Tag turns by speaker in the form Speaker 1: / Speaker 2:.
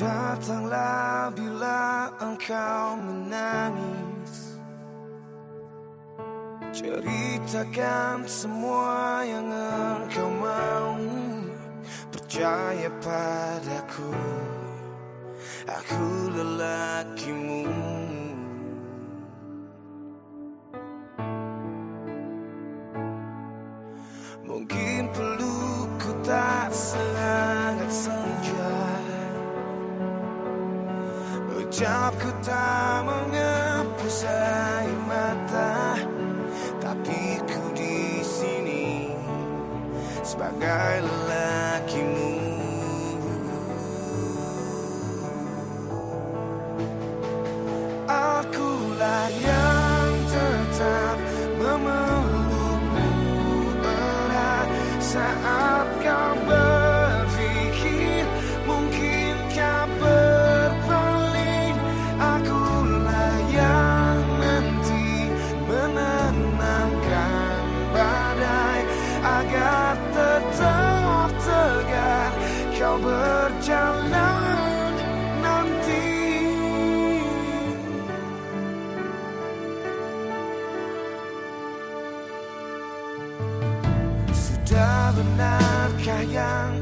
Speaker 1: Datanglah bila engkau menangis. Ceritakan semua yang engkau mau. Percaya padaku. Aku lelakimu. Mungkin pelukku Ucapku tak mengepus air mata Tapi ku di sini Sebagai lelakimu kau berjalan nanti. Sudah benarkah yang